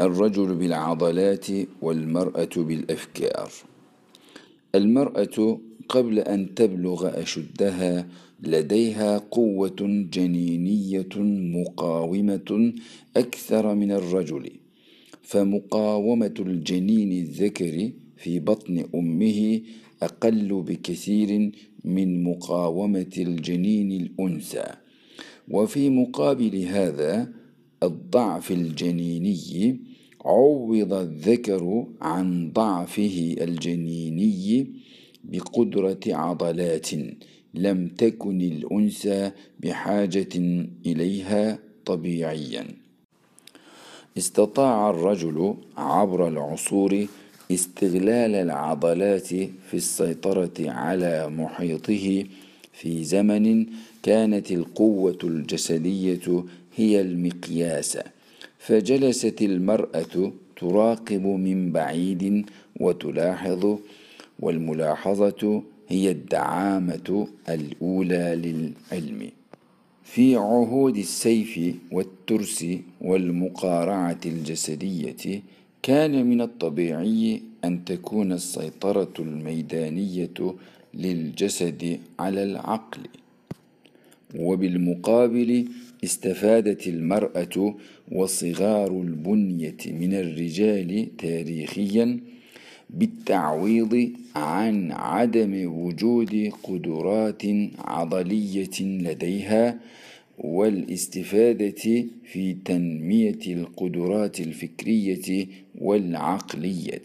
الرجل بالعضلات والمرأة بالأفكار. المرأة قبل أن تبلغ أشدها لديها قوة جنينية مقاومة أكثر من الرجل فمقاومة الجنين الذكر في بطن أمه أقل بكثير من مقاومة الجنين الأنثى. وفي مقابل هذا الضعف الجنيني عوض الذكر عن ضعفه الجنيني بقدرة عضلات لم تكن الأنثى بحاجة إليها طبيعيا. استطاع الرجل عبر العصور استغلال العضلات في السيطرة على محيطه في زمن كانت القوة الجسدية هي المقياس. فجلست المرأة تراقب من بعيد وتلاحظ والملاحظة هي الدعامة الأولى للعلم. في عهود السيف والترس والمقارعة الجسدية كان من الطبيعي أن تكون السيطرة الميدانية للجسد على العقل. وبالمقابل استفادت المرأة وصغار البنية من الرجال تاريخيا بالتعويض عن عدم وجود قدرات عضلية لديها والاستفادة في تنمية القدرات الفكرية والعقلية.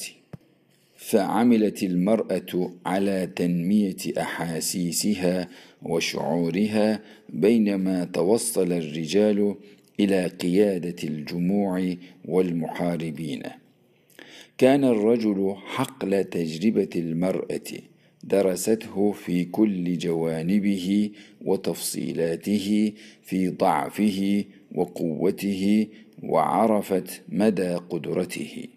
فعملت المرأة على تنمية أحاسيسها وشعورها بينما توصل الرجال إلى قيادة الجموع والمحاربين. كان الرجل حقل تجربة المرأة درسته في كل جوانبه وتفصيلاته في ضعفه وقوته وعرفت مدى قدرته.